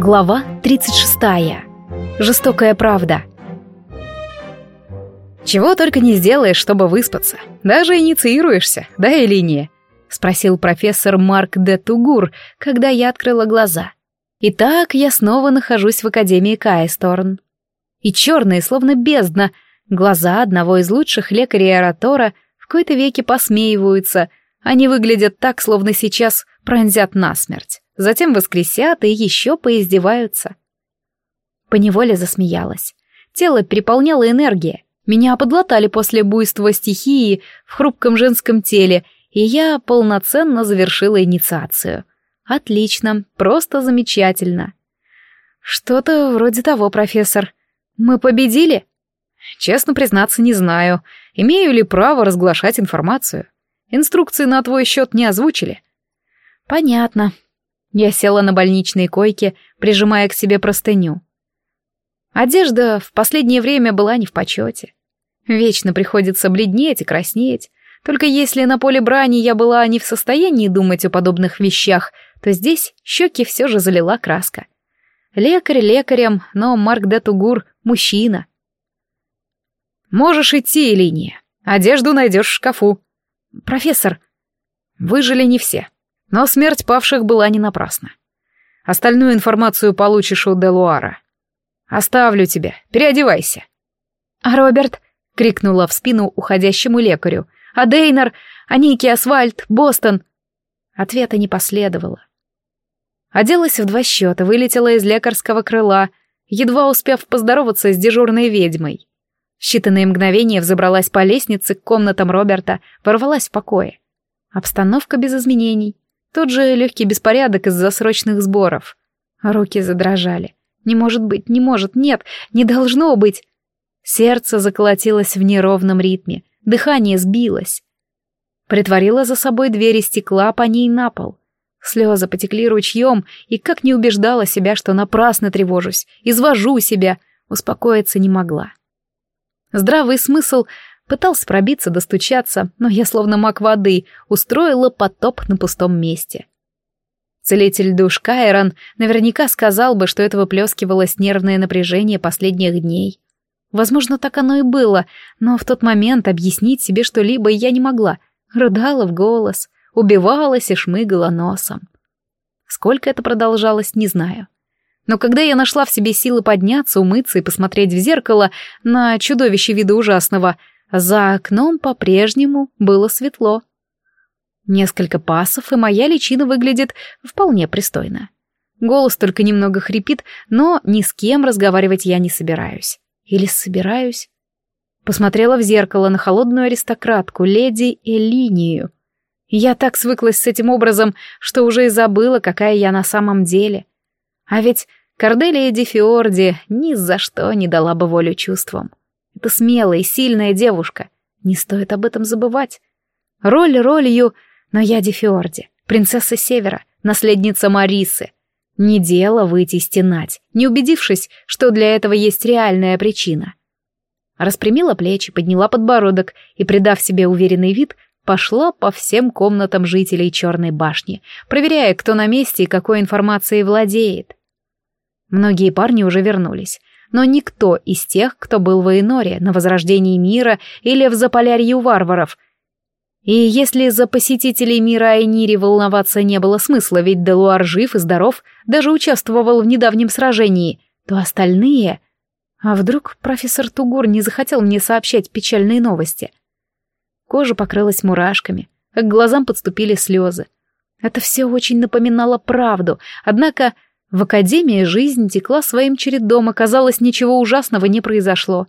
Глава 36. Жестокая правда. «Чего только не сделаешь, чтобы выспаться. Даже инициируешься, да, Элиния?» — спросил профессор Марк де Тугур, когда я открыла глаза. «Итак, я снова нахожусь в Академии Каесторн. И черные, словно бездна, глаза одного из лучших лекарей Аратора в кои-то веки посмеиваются. Они выглядят так, словно сейчас пронзят насмерть затем воскресят и еще поиздеваются. Поневоле засмеялась. Тело переполняло энергия. Меня подлатали после буйства стихии в хрупком женском теле, и я полноценно завершила инициацию. Отлично, просто замечательно. Что-то вроде того, профессор. Мы победили? Честно признаться, не знаю. Имею ли право разглашать информацию? Инструкции на твой счет не озвучили. Понятно. Я села на больничной койке, прижимая к себе простыню. Одежда в последнее время была не в почете. Вечно приходится бледнеть и краснеть. Только если на поле брани я была не в состоянии думать о подобных вещах, то здесь щеки все же залила краска. Лекарь лекарем, но Марк де Тугур — мужчина. «Можешь идти, Элиния. Одежду найдешь в шкафу». «Профессор». «Выжили не все», но смерть павших была не напрасна. Остальную информацию получишь у Делуара. Оставлю тебя, переодевайся. А Роберт крикнула в спину уходящему лекарю. А Дейнер, а Ники Асфальт, Бостон. Ответа не последовало. Оделась в два счета, вылетела из лекарского крыла, едва успев поздороваться с дежурной ведьмой. В считанные мгновения взобралась по лестнице к комнатам Роберта, ворвалась в покое. Обстановка без изменений. Тут же легкий беспорядок из-за срочных сборов. Руки задрожали. Не может быть, не может, нет, не должно быть. Сердце заколотилось в неровном ритме, дыхание сбилось. Притворила за собой дверь и стекла по ней на пол. Слезы потекли ручьем, и как не убеждала себя, что напрасно тревожусь, извожу себя, успокоиться не могла. Здравый смысл Пытался пробиться, достучаться, но я словно маг воды устроила потоп на пустом месте. Целитель душ Кайрон наверняка сказал бы, что это выплескивалось нервное напряжение последних дней. Возможно, так оно и было, но в тот момент объяснить себе что-либо я не могла. Рыдала в голос, убивалась и шмыгала носом. Сколько это продолжалось, не знаю. Но когда я нашла в себе силы подняться, умыться и посмотреть в зеркало на чудовище вида ужасного, за окном по-прежнему было светло. Несколько пасов, и моя личина выглядит вполне пристойно. Голос только немного хрипит, но ни с кем разговаривать я не собираюсь. Или собираюсь? Посмотрела в зеркало на холодную аристократку, леди Элинию. Я так свыклась с этим образом, что уже и забыла, какая я на самом деле. А ведь Корделия Дефиорди ни за что не дала бы волю чувствам. Это смелая и сильная девушка. Не стоит об этом забывать. Роль ролью, но я Дефиорди, принцесса Севера, наследница Марисы. Не дело выйти стенать, не убедившись, что для этого есть реальная причина. Распрямила плечи, подняла подбородок и, придав себе уверенный вид, пошла по всем комнатам жителей Черной башни, проверяя, кто на месте и какой информацией владеет. Многие парни уже вернулись, но никто из тех, кто был в Эйноре, на Возрождении мира или в Заполярье у варваров. И если за посетителей мира Айнири волноваться не было смысла, ведь Делуар жив и здоров, даже участвовал в недавнем сражении, то остальные... А вдруг профессор Тугур не захотел мне сообщать печальные новости? Кожа покрылась мурашками, к глазам подступили слезы. Это все очень напоминало правду, однако в Академии жизнь текла своим чередом, и, казалось, ничего ужасного не произошло.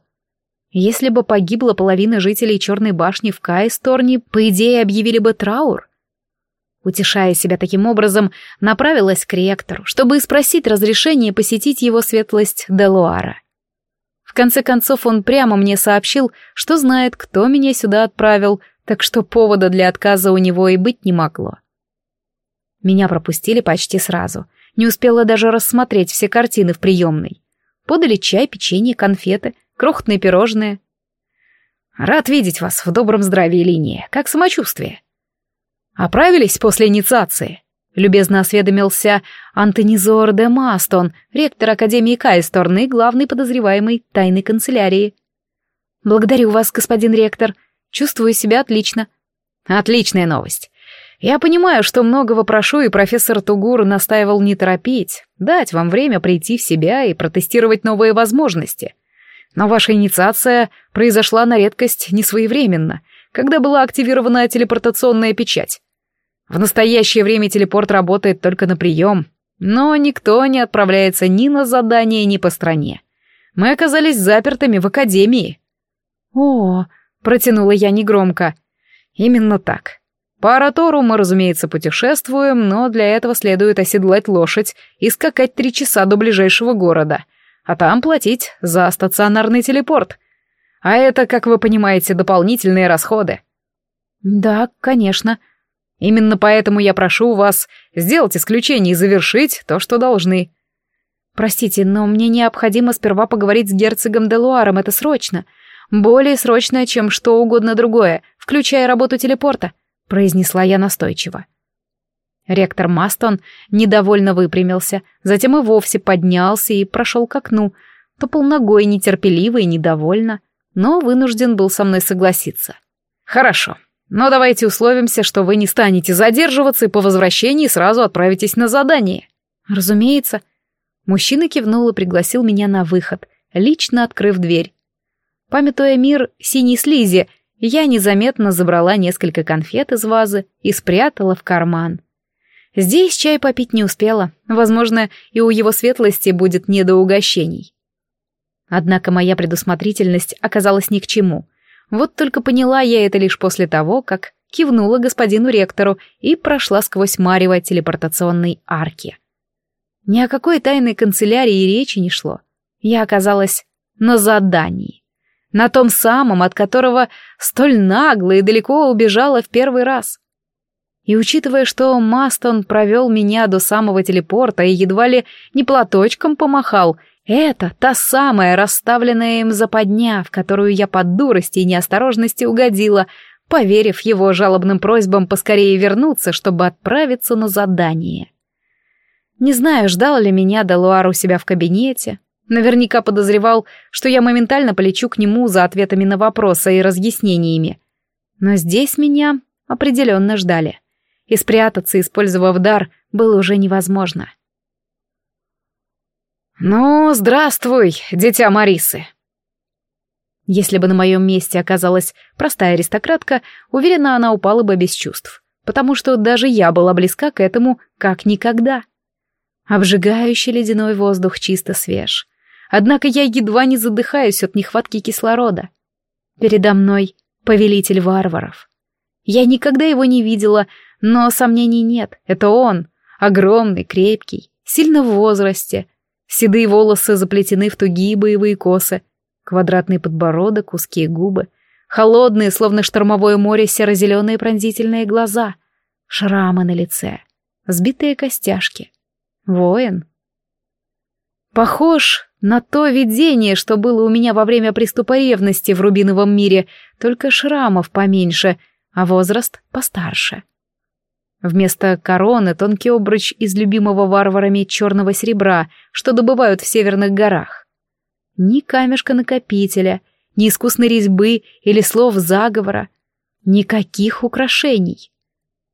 Если бы погибла половина жителей Черной башни в Каисторне, по идее, объявили бы траур. Утешая себя таким образом, направилась к ректору, чтобы спросить разрешение посетить его светлость Делуара. В конце концов, он прямо мне сообщил, что знает, кто меня сюда отправил, так что повода для отказа у него и быть не могло. Меня пропустили почти сразу — не успела даже рассмотреть все картины в приемной. Подали чай, печенье, конфеты, крохотные пирожные. «Рад видеть вас в добром здравии линии. Как самочувствие?» «Оправились после инициации?» — любезно осведомился Антонизор де Мастон, ректор Академии Кайсторны, главный подозреваемый тайной канцелярии. «Благодарю вас, господин ректор. Чувствую себя отлично». «Отличная новость. Я понимаю, что многого прошу, и профессор Тугур настаивал не торопить, дать вам время прийти в себя и протестировать новые возможности. Но ваша инициация произошла на редкость несвоевременно, когда была активирована телепортационная печать. В настоящее время телепорт работает только на прием, но никто не отправляется ни на задание, ни по стране. Мы оказались запертыми в академии. «О!» — протянула я негромко. «Именно так. По аратору мы, разумеется, путешествуем, но для этого следует оседлать лошадь и скакать три часа до ближайшего города, а там платить за стационарный телепорт. А это, как вы понимаете, дополнительные расходы. Да, конечно. Именно поэтому я прошу вас сделать исключение и завершить то, что должны. Простите, но мне необходимо сперва поговорить с герцогом Делуаром, это срочно. Более срочно, чем что угодно другое, включая работу телепорта произнесла я настойчиво. Ректор Мастон недовольно выпрямился, затем и вовсе поднялся и прошел к окну, то полногой нетерпеливо и недовольно, но вынужден был со мной согласиться. «Хорошо, но давайте условимся, что вы не станете задерживаться и по возвращении сразу отправитесь на задание». «Разумеется». Мужчина кивнул и пригласил меня на выход, лично открыв дверь. Памятуя мир синей слизи, я незаметно забрала несколько конфет из вазы и спрятала в карман. Здесь чай попить не успела, возможно, и у его светлости будет не до угощений. Однако моя предусмотрительность оказалась ни к чему. Вот только поняла я это лишь после того, как кивнула господину ректору и прошла сквозь марево телепортационной арки. Ни о какой тайной канцелярии речи не шло. Я оказалась на задании на том самом, от которого столь нагло и далеко убежала в первый раз. И учитывая, что Мастон провел меня до самого телепорта и едва ли не платочком помахал, это та самая расставленная им западня, в которую я под дурости и неосторожности угодила, поверив его жалобным просьбам поскорее вернуться, чтобы отправиться на задание. Не знаю, ждал ли меня Делуар у себя в кабинете, Наверняка подозревал, что я моментально полечу к нему за ответами на вопросы и разъяснениями. Но здесь меня определенно ждали, и спрятаться, использовав дар, было уже невозможно. «Ну, здравствуй, дитя Марисы!» Если бы на моем месте оказалась простая аристократка, уверена, она упала бы без чувств, потому что даже я была близка к этому как никогда. Обжигающий ледяной воздух чисто свеж однако я едва не задыхаюсь от нехватки кислорода. Передо мной повелитель варваров. Я никогда его не видела, но сомнений нет, это он, огромный, крепкий, сильно в возрасте. Седые волосы заплетены в тугие боевые косы, квадратный подбородок, узкие губы, холодные, словно штормовое море, серо-зеленые пронзительные глаза, шрамы на лице, сбитые костяшки. Воин. Похож на то видение, что было у меня во время приступа ревности в рубиновом мире, только шрамов поменьше, а возраст постарше. Вместо короны тонкий обруч из любимого варварами черного серебра, что добывают в северных горах. Ни камешка накопителя, ни искусной резьбы или слов заговора. Никаких украшений.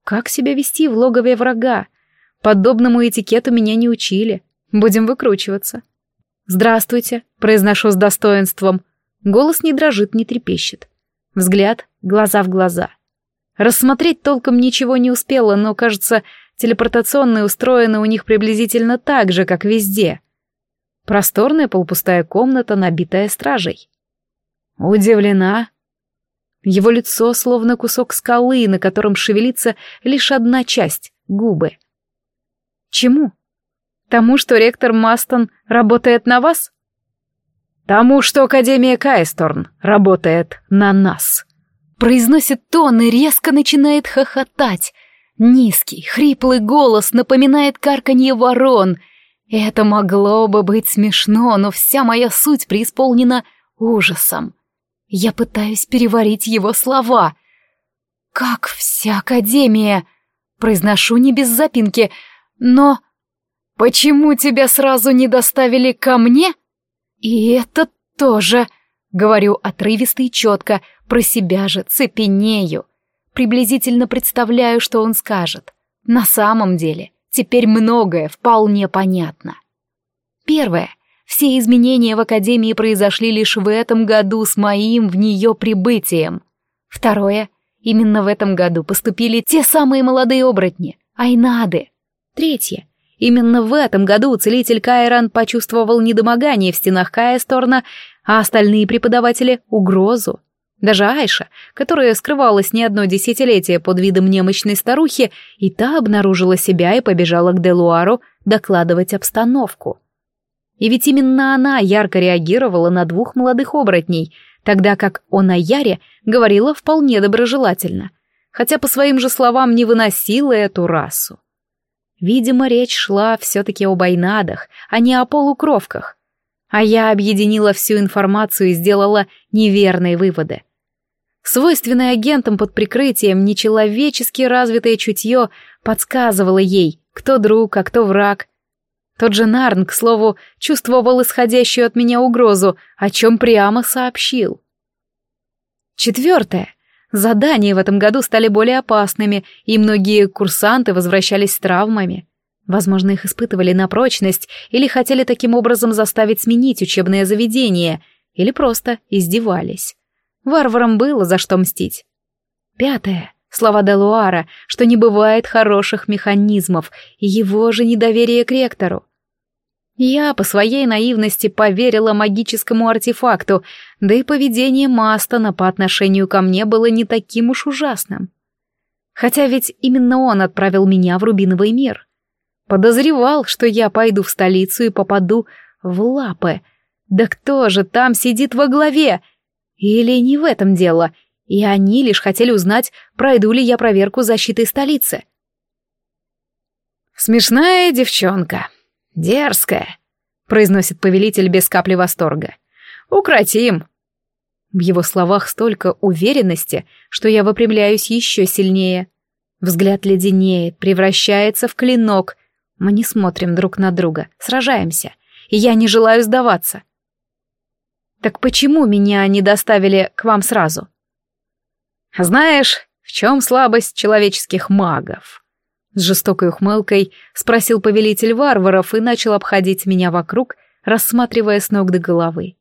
Как себя вести в логове врага? Подобному этикету меня не учили. Будем выкручиваться. «Здравствуйте», — произношу с достоинством. Голос не дрожит, не трепещет. Взгляд глаза в глаза. Рассмотреть толком ничего не успела, но, кажется, телепортационные устроены у них приблизительно так же, как везде. Просторная полупустая комната, набитая стражей. Удивлена. Его лицо словно кусок скалы, на котором шевелится лишь одна часть — губы. Чему? тому, что ректор Мастон работает на вас? Тому, что Академия Кайсторн работает на нас. Произносит тон и резко начинает хохотать. Низкий, хриплый голос напоминает карканье ворон. Это могло бы быть смешно, но вся моя суть преисполнена ужасом. Я пытаюсь переварить его слова. «Как вся Академия!» Произношу не без запинки, но... «Почему тебя сразу не доставили ко мне?» «И это тоже», — говорю отрывисто и четко, про себя же цепенею. Приблизительно представляю, что он скажет. На самом деле, теперь многое вполне понятно. Первое. Все изменения в Академии произошли лишь в этом году с моим в нее прибытием. Второе. Именно в этом году поступили те самые молодые оборотни, айнады. Третье. Именно в этом году целитель Кайран почувствовал недомогание в стенах Каесторна, а остальные преподаватели — угрозу. Даже Айша, которая скрывалась не одно десятилетие под видом немощной старухи, и та обнаружила себя и побежала к Делуару докладывать обстановку. И ведь именно она ярко реагировала на двух молодых оборотней, тогда как он о Яре говорила вполне доброжелательно, хотя по своим же словам не выносила эту расу. Видимо, речь шла все-таки о айнадах, а не о полукровках. А я объединила всю информацию и сделала неверные выводы. Свойственное агентам под прикрытием нечеловечески развитое чутье подсказывало ей, кто друг, а кто враг. Тот же Нарн, к слову, чувствовал исходящую от меня угрозу, о чем прямо сообщил. Четвертое. Задания в этом году стали более опасными, и многие курсанты возвращались с травмами. Возможно, их испытывали на прочность или хотели таким образом заставить сменить учебное заведение, или просто издевались. Варварам было за что мстить. Пятое. Слова Делуара, что не бывает хороших механизмов, и его же недоверие к ректору. Я по своей наивности поверила магическому артефакту, да и поведение Мастона по отношению ко мне было не таким уж ужасным. Хотя ведь именно он отправил меня в Рубиновый мир. Подозревал, что я пойду в столицу и попаду в лапы. Да кто же там сидит во главе? Или не в этом дело, и они лишь хотели узнать, пройду ли я проверку защиты столицы. «Смешная девчонка», «Дерзкая», — произносит повелитель без капли восторга. «Укротим». В его словах столько уверенности, что я выпрямляюсь еще сильнее. Взгляд леденеет, превращается в клинок. Мы не смотрим друг на друга, сражаемся, и я не желаю сдаваться. Так почему меня не доставили к вам сразу? Знаешь, в чем слабость человеческих магов? С жестокой ухмылкой спросил повелитель варваров и начал обходить меня вокруг, рассматривая с ног до головы.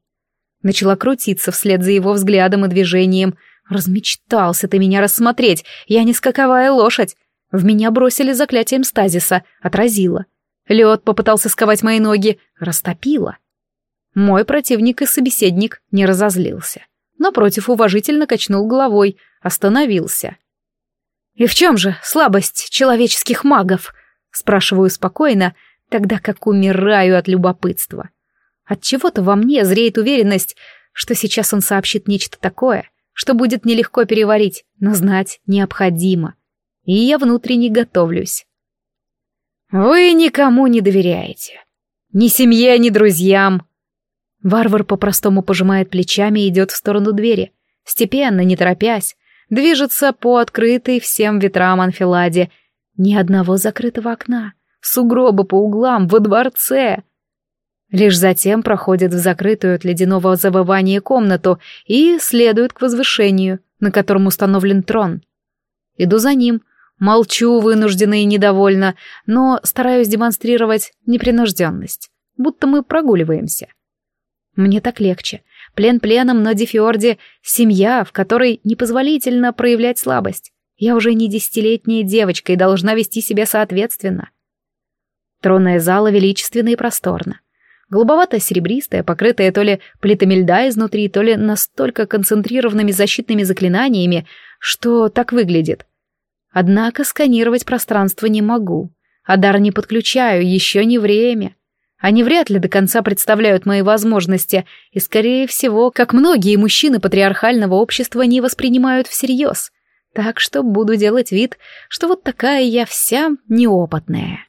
Начала крутиться вслед за его взглядом и движением. «Размечтался ты меня рассмотреть! Я не скаковая лошадь!» В меня бросили заклятием стазиса, отразило. Лед попытался сковать мои ноги, растопило. Мой противник и собеседник не разозлился. Напротив, уважительно качнул головой, остановился. «И в чем же слабость человеческих магов?» — спрашиваю спокойно, тогда как умираю от любопытства. От чего то во мне зреет уверенность, что сейчас он сообщит нечто такое, что будет нелегко переварить, но знать необходимо. И я внутренне готовлюсь. «Вы никому не доверяете. Ни семье, ни друзьям». Варвар по-простому пожимает плечами и идет в сторону двери, степенно, не торопясь, движется по открытой всем ветрам анфиладе. Ни одного закрытого окна, сугробы по углам, во дворце. Лишь затем проходит в закрытую от ледяного завывания комнату и следует к возвышению, на котором установлен трон. Иду за ним, молчу, вынужденно и недовольна, но стараюсь демонстрировать непринужденность, будто мы прогуливаемся. Мне так легче — Плен пленом, но Дефиорде — семья, в которой непозволительно проявлять слабость. Я уже не десятилетняя девочка и должна вести себя соответственно. Тронная зала величественна и просторна. Голубовато-серебристая, покрытая то ли плитами льда изнутри, то ли настолько концентрированными защитными заклинаниями, что так выглядит. Однако сканировать пространство не могу. Адар не подключаю, еще не время. Они вряд ли до конца представляют мои возможности, и, скорее всего, как многие мужчины патриархального общества не воспринимают всерьез. Так что буду делать вид, что вот такая я вся неопытная.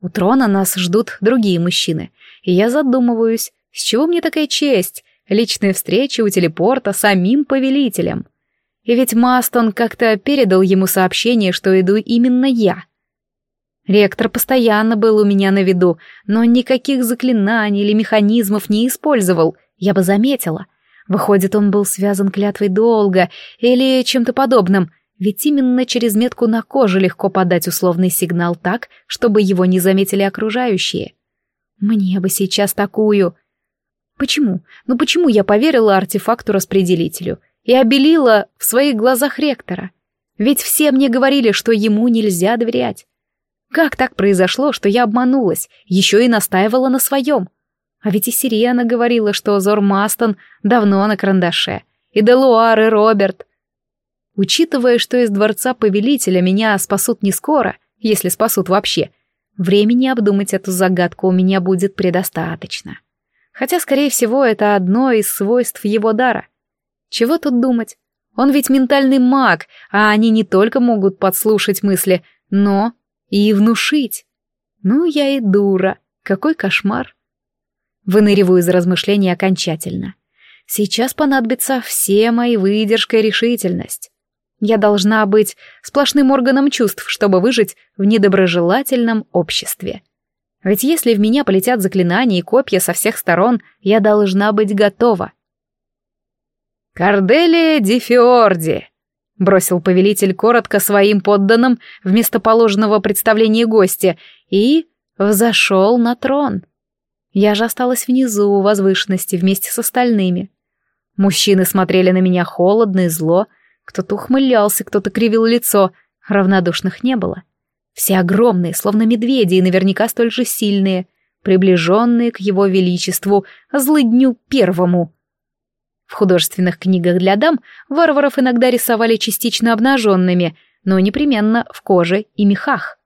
У трона нас ждут другие мужчины, и я задумываюсь, с чего мне такая честь, личные встречи у телепорта самим повелителем. И ведь Мастон как-то передал ему сообщение, что иду именно я — Ректор постоянно был у меня на виду, но никаких заклинаний или механизмов не использовал, я бы заметила. Выходит, он был связан клятвой долго или чем-то подобным, ведь именно через метку на коже легко подать условный сигнал так, чтобы его не заметили окружающие. Мне бы сейчас такую... Почему? Ну почему я поверила артефакту-распределителю и обелила в своих глазах ректора? Ведь все мне говорили, что ему нельзя доверять. Как так произошло, что я обманулась, еще и настаивала на своем? А ведь и Сирена говорила, что Зор Мастон давно на карандаше. И Делуар, и Роберт. Учитывая, что из дворца повелителя меня спасут не скоро, если спасут вообще, времени обдумать эту загадку у меня будет предостаточно. Хотя, скорее всего, это одно из свойств его дара. Чего тут думать? Он ведь ментальный маг, а они не только могут подслушать мысли, но и внушить. Ну, я и дура. Какой кошмар. Выныриваю из размышлений окончательно. Сейчас понадобится все мои выдержка и решительность. Я должна быть сплошным органом чувств, чтобы выжить в недоброжелательном обществе. Ведь если в меня полетят заклинания и копья со всех сторон, я должна быть готова. «Корделия Дифиорди!» бросил повелитель коротко своим подданным вместо положенного представления гостя и взошел на трон. Я же осталась внизу у возвышенности вместе с остальными. Мужчины смотрели на меня холодно и зло, кто-то ухмылялся, кто-то кривил лицо, равнодушных не было. Все огромные, словно медведи, и наверняка столь же сильные, приближенные к его величеству, злыдню первому — в художественных книгах для дам варваров иногда рисовали частично обнаженными, но непременно в коже и мехах.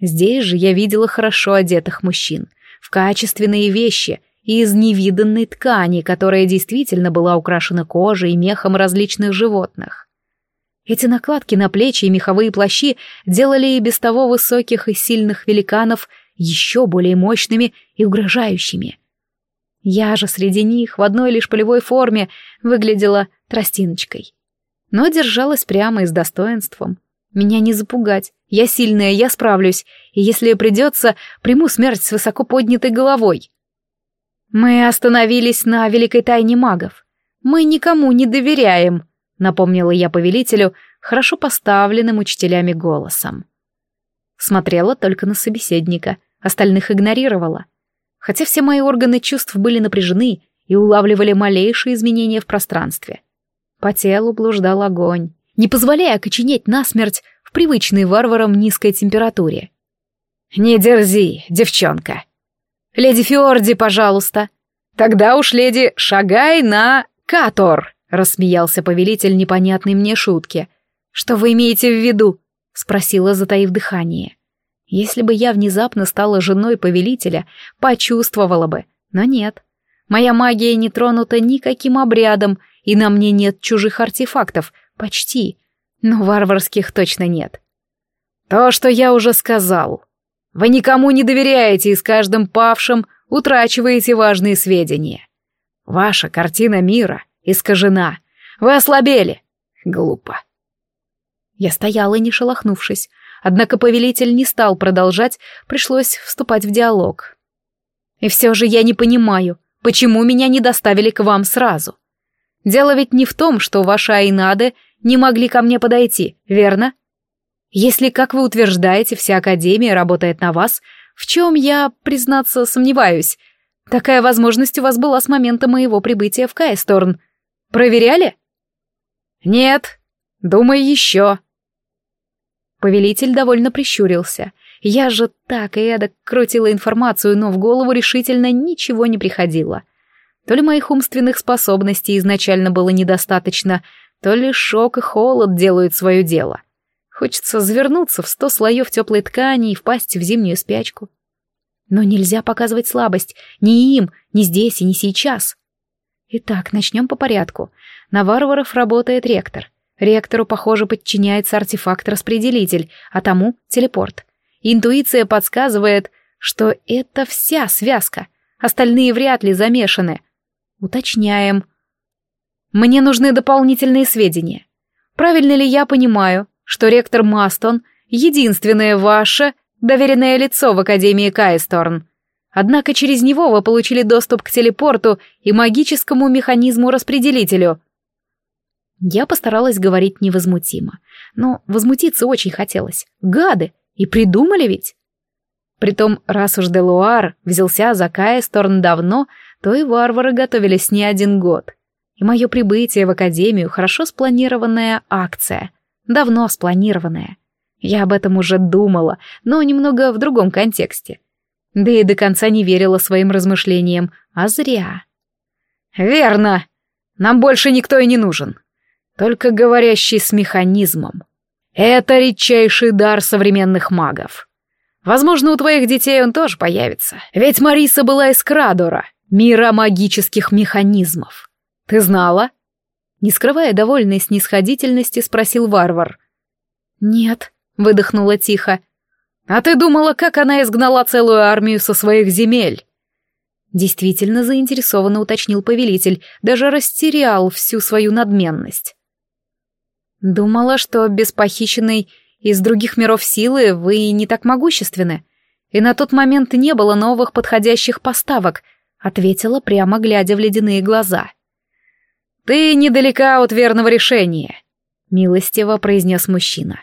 Здесь же я видела хорошо одетых мужчин, в качественные вещи и из невиданной ткани, которая действительно была украшена кожей и мехом различных животных. Эти накладки на плечи и меховые плащи делали и без того высоких и сильных великанов еще более мощными и угрожающими — я же среди них в одной лишь полевой форме выглядела тростиночкой. Но держалась прямо и с достоинством. Меня не запугать. Я сильная, я справлюсь. И если придется, приму смерть с высоко поднятой головой. Мы остановились на великой тайне магов. Мы никому не доверяем, напомнила я повелителю хорошо поставленным учителями голосом. Смотрела только на собеседника, остальных игнорировала хотя все мои органы чувств были напряжены и улавливали малейшие изменения в пространстве. По телу блуждал огонь, не позволяя окоченеть насмерть в привычной варварам низкой температуре. «Не дерзи, девчонка!» «Леди Фиорди, пожалуйста!» «Тогда уж, леди, шагай на Катор!» — рассмеялся повелитель непонятной мне шутки. «Что вы имеете в виду?» — спросила, затаив дыхание. Если бы я внезапно стала женой повелителя, почувствовала бы, но нет. Моя магия не тронута никаким обрядом, и на мне нет чужих артефактов, почти, но варварских точно нет. То, что я уже сказал. Вы никому не доверяете и с каждым павшим утрачиваете важные сведения. Ваша картина мира искажена. Вы ослабели. Глупо. Я стояла, не шелохнувшись, Однако повелитель не стал продолжать, пришлось вступать в диалог. «И все же я не понимаю, почему меня не доставили к вам сразу? Дело ведь не в том, что ваши Айнады не могли ко мне подойти, верно? Если, как вы утверждаете, вся Академия работает на вас, в чем я, признаться, сомневаюсь, такая возможность у вас была с момента моего прибытия в Кайсторн. Проверяли?» «Нет. Думай еще», Повелитель довольно прищурился. Я же так и эдак крутила информацию, но в голову решительно ничего не приходило. То ли моих умственных способностей изначально было недостаточно, то ли шок и холод делают свое дело. Хочется завернуться в сто слоев теплой ткани и впасть в зимнюю спячку. Но нельзя показывать слабость ни им, ни здесь и ни сейчас. Итак, начнем по порядку. На варваров работает ректор. Ректору, похоже, подчиняется артефакт-распределитель, а тому — телепорт. Интуиция подсказывает, что это вся связка. Остальные вряд ли замешаны. Уточняем. Мне нужны дополнительные сведения. Правильно ли я понимаю, что ректор Мастон — единственное ваше доверенное лицо в Академии Кайсторн? Однако через него вы получили доступ к телепорту и магическому механизму-распределителю — я постаралась говорить невозмутимо. Но возмутиться очень хотелось. Гады! И придумали ведь! Притом, раз уж Делуар взялся за Каесторн давно, то и варвары готовились не один год. И мое прибытие в Академию — хорошо спланированная акция. Давно спланированная. Я об этом уже думала, но немного в другом контексте. Да и до конца не верила своим размышлениям, а зря. «Верно! Нам больше никто и не нужен только говорящий с механизмом. Это редчайший дар современных магов. Возможно, у твоих детей он тоже появится. Ведь Мариса была из Крадора, мира магических механизмов. Ты знала? Не скрывая довольной снисходительности, спросил варвар. «Нет», — выдохнула тихо. «А ты думала, как она изгнала целую армию со своих земель?» Действительно заинтересованно уточнил повелитель, даже растерял всю свою надменность. Думала, что без похищенной из других миров силы вы не так могущественны. И на тот момент не было новых подходящих поставок, ответила прямо глядя в ледяные глаза. Ты недалека от верного решения, милостиво произнес мужчина.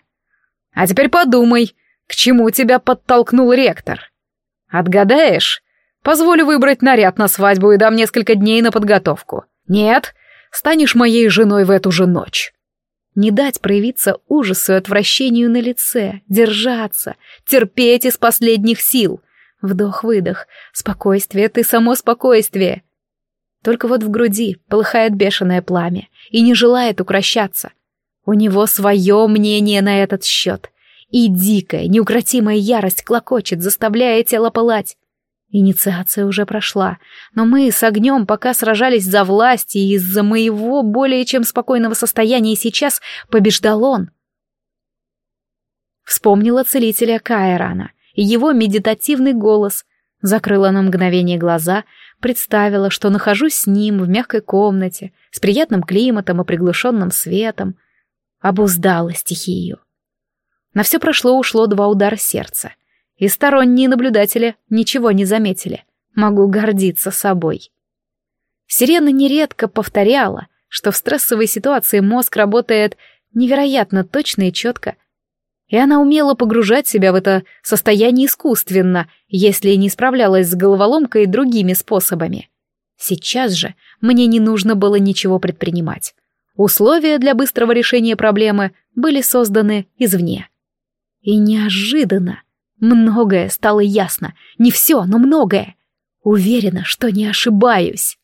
А теперь подумай, к чему тебя подтолкнул ректор. Отгадаешь? Позволю выбрать наряд на свадьбу и дам несколько дней на подготовку. Нет, станешь моей женой в эту же ночь не дать проявиться ужасу и отвращению на лице, держаться, терпеть из последних сил. Вдох-выдох, спокойствие, ты само спокойствие. Только вот в груди полыхает бешеное пламя и не желает укращаться. У него свое мнение на этот счет. И дикая, неукротимая ярость клокочет, заставляя тело пылать. Инициация уже прошла, но мы с огнем пока сражались за власть, и из-за моего более чем спокойного состояния сейчас побеждал он. Вспомнила целителя Кайрана и его медитативный голос, закрыла на мгновение глаза, представила, что нахожусь с ним в мягкой комнате, с приятным климатом и приглушенным светом, обуздала стихию. На все прошло ушло два удара сердца и сторонние наблюдатели ничего не заметили. Могу гордиться собой. Сирена нередко повторяла, что в стрессовой ситуации мозг работает невероятно точно и четко, и она умела погружать себя в это состояние искусственно, если не справлялась с головоломкой другими способами. Сейчас же мне не нужно было ничего предпринимать. Условия для быстрого решения проблемы были созданы извне. И неожиданно Многое стало ясно. Не все, но многое. Уверена, что не ошибаюсь.